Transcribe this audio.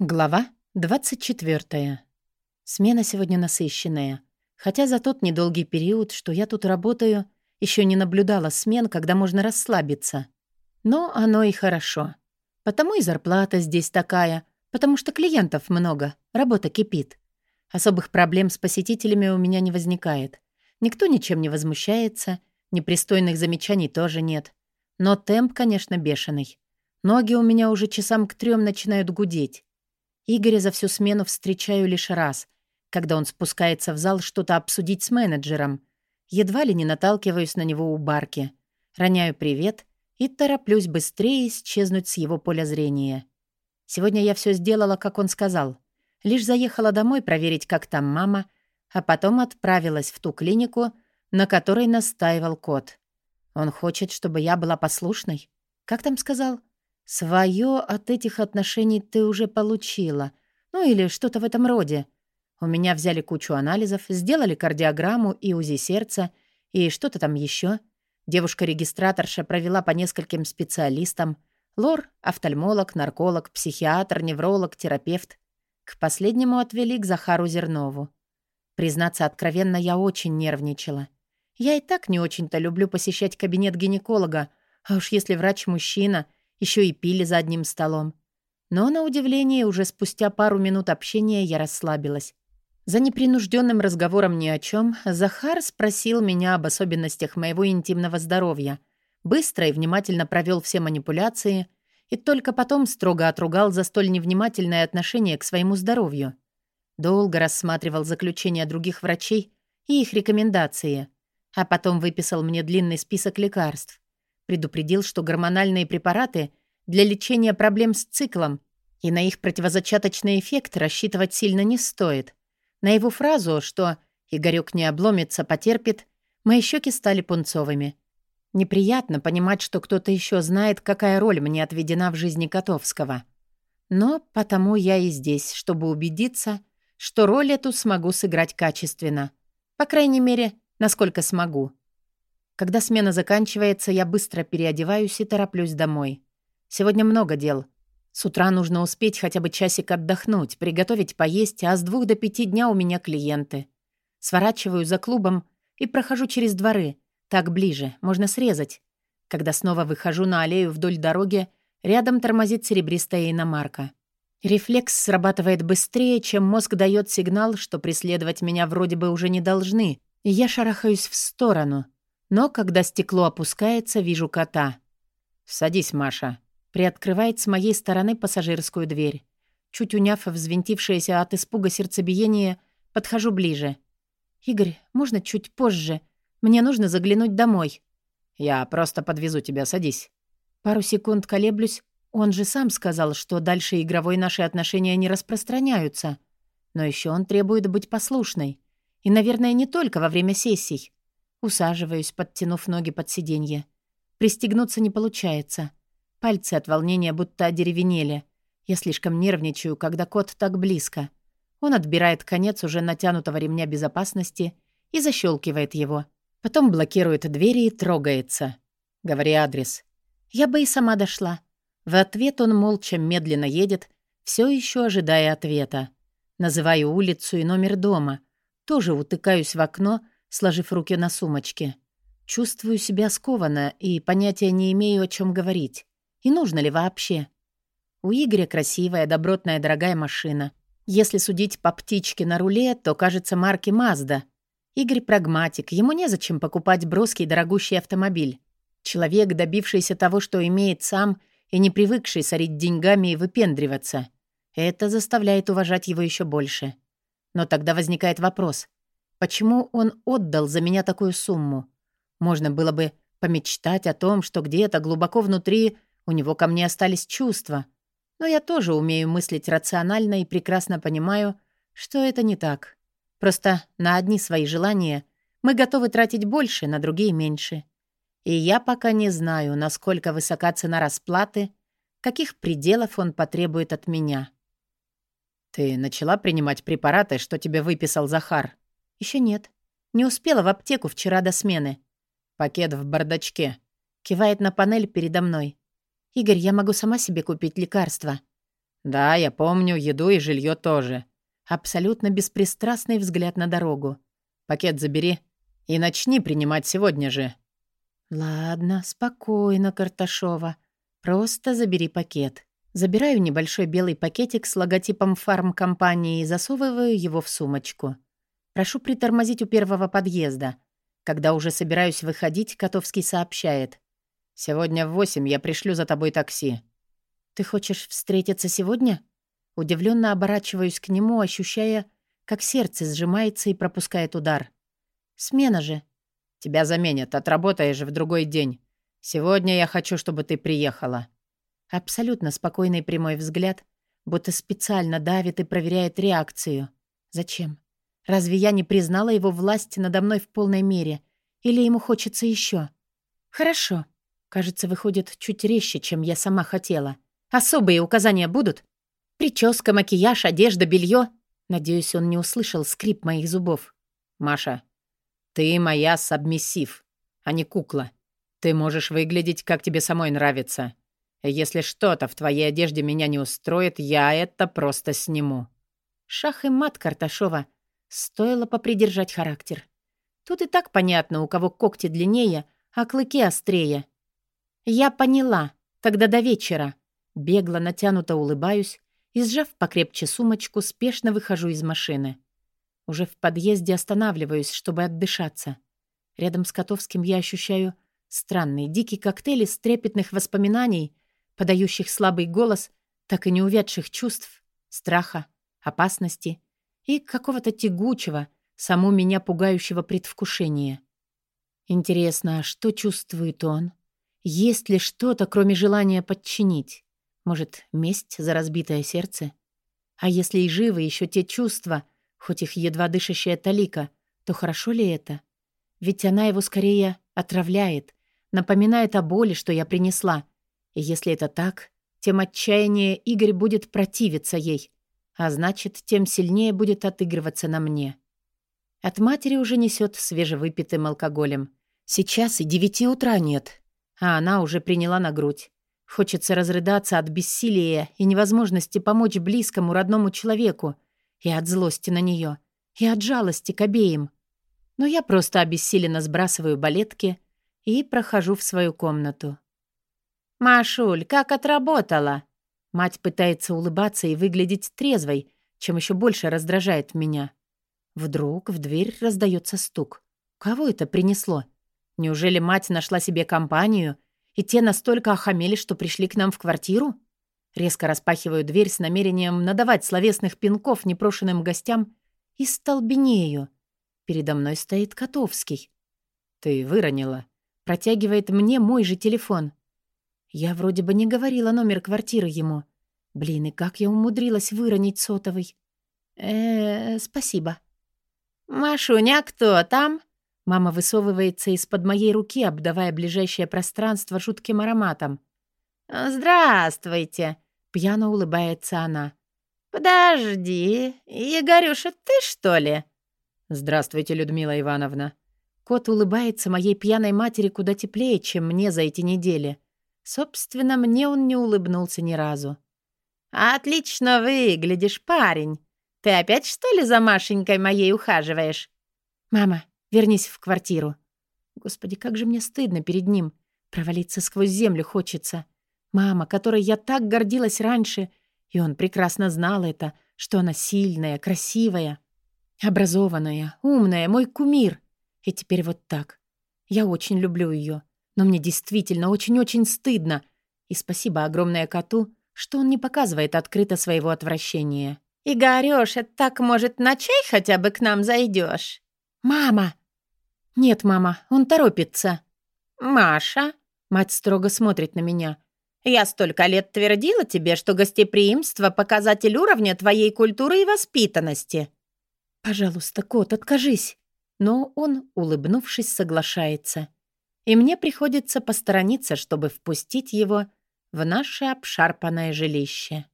Глава 24. Смена сегодня насыщенная. Хотя за тот недолгий период, что я тут работаю, еще не наблюдала смен, когда можно расслабиться. Но оно и хорошо. Потому и зарплата здесь такая, потому что клиентов много, работа кипит. Особых проблем с посетителями у меня не возникает. Никто ничем не возмущается, непристойных замечаний тоже нет. Но темп, конечно, бешеный. Ноги у меня уже часам к трем начинают гудеть. Игоря за всю смену встречаю лишь раз, когда он спускается в зал что-то обсудить с менеджером. Едва ли не наталкиваюсь на него у барки. Роняю привет и тороплюсь быстрее исчезнуть с его поля зрения. Сегодня я все сделала, как он сказал. Лишь заехала домой проверить, как там мама, а потом отправилась в ту клинику, на которой настаивал кот. Он хочет, чтобы я была послушной? Как там сказал? Своё от этих отношений ты уже получила. Ну или что-то в этом роде. У меня взяли кучу анализов, сделали кардиограмму и УЗИ сердца, и что-то там еще. Девушка-регистраторша провела по нескольким специалистам. Лор, офтальмолог, нарколог, психиатр, невролог, терапевт. К последнему отвели к Захару Зернову. Признаться откровенно, я очень нервничала. Я и так не очень-то люблю посещать кабинет гинеколога, а уж если врач мужчина — еще и пили за одним столом. Но, на удивление, уже спустя пару минут общения я расслабилась. За непринужденным разговором ни о чем Захар спросил меня об особенностях моего интимного здоровья, быстро и внимательно провел все манипуляции и только потом строго отругал за столь невнимательное отношение к своему здоровью. Долго рассматривал заключения других врачей и их рекомендации, а потом выписал мне длинный список лекарств. Предупредил, что гормональные препараты для лечения проблем с циклом и на их противозачаточный эффект рассчитывать сильно не стоит. На его фразу, что «Игорёк не обломится, потерпит», мои щеки стали пунцовыми. Неприятно понимать, что кто-то еще знает, какая роль мне отведена в жизни Котовского. Но потому я и здесь, чтобы убедиться, что роль эту смогу сыграть качественно. По крайней мере, насколько смогу. Когда смена заканчивается, я быстро переодеваюсь и тороплюсь домой. Сегодня много дел. С утра нужно успеть хотя бы часик отдохнуть, приготовить поесть, а с двух до пяти дня у меня клиенты. Сворачиваю за клубом и прохожу через дворы. Так ближе, можно срезать. Когда снова выхожу на аллею вдоль дороги, рядом тормозит серебристая иномарка. Рефлекс срабатывает быстрее, чем мозг дает сигнал, что преследовать меня вроде бы уже не должны, и я шарахаюсь в сторону — но когда стекло опускается, вижу кота. «Садись, Маша». Приоткрывает с моей стороны пассажирскую дверь. Чуть уняв взвинтившееся от испуга сердцебиение, подхожу ближе. «Игорь, можно чуть позже? Мне нужно заглянуть домой». «Я просто подвезу тебя, садись». Пару секунд колеблюсь. Он же сам сказал, что дальше игровой наши отношения не распространяются. Но еще он требует быть послушной. И, наверное, не только во время сессий. Усаживаюсь, подтянув ноги под сиденье. Пристегнуться не получается. Пальцы от волнения будто одеревенели. Я слишком нервничаю, когда кот так близко. Он отбирает конец уже натянутого ремня безопасности и защелкивает его. Потом блокирует двери и трогается. Говори адрес. Я бы и сама дошла. В ответ он молча медленно едет, все еще ожидая ответа. Называю улицу и номер дома. Тоже утыкаюсь в окно, сложив руки на сумочке. Чувствую себя скованно и понятия не имею, о чем говорить. И нужно ли вообще? У Игоря красивая, добротная, дорогая машина. Если судить по птичке на руле, то, кажется, марки Mazda. Игорь прагматик, ему незачем покупать броский дорогущий автомобиль. Человек, добившийся того, что имеет сам, и не привыкший сорить деньгами и выпендриваться. Это заставляет уважать его еще больше. Но тогда возникает вопрос. Почему он отдал за меня такую сумму? Можно было бы помечтать о том, что где-то глубоко внутри у него ко мне остались чувства. Но я тоже умею мыслить рационально и прекрасно понимаю, что это не так. Просто на одни свои желания мы готовы тратить больше, на другие меньше. И я пока не знаю, насколько высока цена расплаты, каких пределов он потребует от меня. «Ты начала принимать препараты, что тебе выписал Захар?» Еще нет. Не успела в аптеку вчера до смены. Пакет в бардачке. Кивает на панель передо мной. Игорь, я могу сама себе купить лекарства. «Да, я помню, еду и жилье тоже». Абсолютно беспристрастный взгляд на дорогу. «Пакет забери и начни принимать сегодня же». «Ладно, спокойно, Карташова. Просто забери пакет». Забираю небольшой белый пакетик с логотипом фармкомпании и засовываю его в сумочку. Прошу притормозить у первого подъезда. Когда уже собираюсь выходить, Котовский сообщает. «Сегодня в восемь я пришлю за тобой такси». «Ты хочешь встретиться сегодня?» Удивленно оборачиваюсь к нему, ощущая, как сердце сжимается и пропускает удар. «Смена же». «Тебя заменят, отработаешь в другой день. Сегодня я хочу, чтобы ты приехала». Абсолютно спокойный прямой взгляд, будто специально давит и проверяет реакцию. Зачем? Разве я не признала его власть надо мной в полной мере? Или ему хочется еще? Хорошо. Кажется, выходит чуть резче, чем я сама хотела. Особые указания будут? Прическа, макияж, одежда, белье. Надеюсь, он не услышал скрип моих зубов. Маша, ты моя сабмиссив, а не кукла. Ты можешь выглядеть, как тебе самой нравится. Если что-то в твоей одежде меня не устроит, я это просто сниму». Шах и мат Карташова. Стоило попридержать характер. Тут и так понятно, у кого когти длиннее, а клыки острее. Я поняла. Тогда до вечера. Бегло натянуто улыбаюсь и, сжав покрепче сумочку, спешно выхожу из машины. Уже в подъезде останавливаюсь, чтобы отдышаться. Рядом с Котовским я ощущаю странный, дикий коктейль из трепетных воспоминаний подающих слабый голос, так и не увядших чувств, страха, опасности и какого-то тягучего, саму меня пугающего предвкушения. Интересно, а что чувствует он? Есть ли что-то, кроме желания подчинить? Может, месть за разбитое сердце? А если и живы еще те чувства, хоть их едва дышащая талика, то хорошо ли это? Ведь она его скорее отравляет, напоминает о боли, что я принесла, и если это так, тем отчаяннее Игорь будет противиться ей, а значит, тем сильнее будет отыгрываться на мне. От матери уже несет свежевыпитым алкоголем. Сейчас и девяти утра нет, а она уже приняла на грудь. Хочется разрыдаться от бессилия и невозможности помочь близкому родному человеку, и от злости на нее, и от жалости к обеим. Но я просто обессиленно сбрасываю балетки и прохожу в свою комнату. «Машуль, как отработала?» Мать пытается улыбаться и выглядеть трезвой, чем еще больше раздражает меня. Вдруг в дверь раздается стук. Кого это принесло? Неужели мать нашла себе компанию, и те настолько охамели, что пришли к нам в квартиру? Резко распахиваю дверь с намерением надавать словесных пинков непрошенным гостям и столбенею. Передо мной стоит Котовский. «Ты выронила». Протягивает мне мой же телефон. Я вроде бы не говорила номер квартиры ему. Блин, и как я умудрилась выронить сотовый. э, -э спасибо. «Машуня, кто там?» Мама высовывается из-под моей руки, обдавая ближайшее пространство жутким ароматом. «Здравствуйте!» — пьяно улыбается она. «Подожди, Егорюша, ты что ли?» «Здравствуйте, Людмила Ивановна». Кот улыбается моей пьяной матери куда теплее, чем мне за эти недели. Собственно, мне он не улыбнулся ни разу. «Отлично выглядишь, парень. Ты опять, что ли, за Машенькой моей ухаживаешь?» «Мама, вернись в квартиру». Господи, как же мне стыдно перед ним. Провалиться сквозь землю хочется. Мама, которой я так гордилась раньше, и он прекрасно знал это, что она сильная, красивая, образованная, умная, мой кумир. И теперь вот так. Я очень люблю ее. Но мне действительно очень-очень стыдно. И спасибо огромное коту, что он не показывает открыто своего отвращения. «Игорёша, так, может, на чай хотя бы к нам зайдешь? «Мама!» «Нет, мама, он торопится». «Маша?» Мать строго смотрит на меня. «Я столько лет твердила тебе, что гостеприимство — показатель уровня твоей культуры и воспитанности». «Пожалуйста, кот, откажись». Но он, улыбнувшись, соглашается и мне приходится посторониться, чтобы впустить его в наше обшарпанное жилище.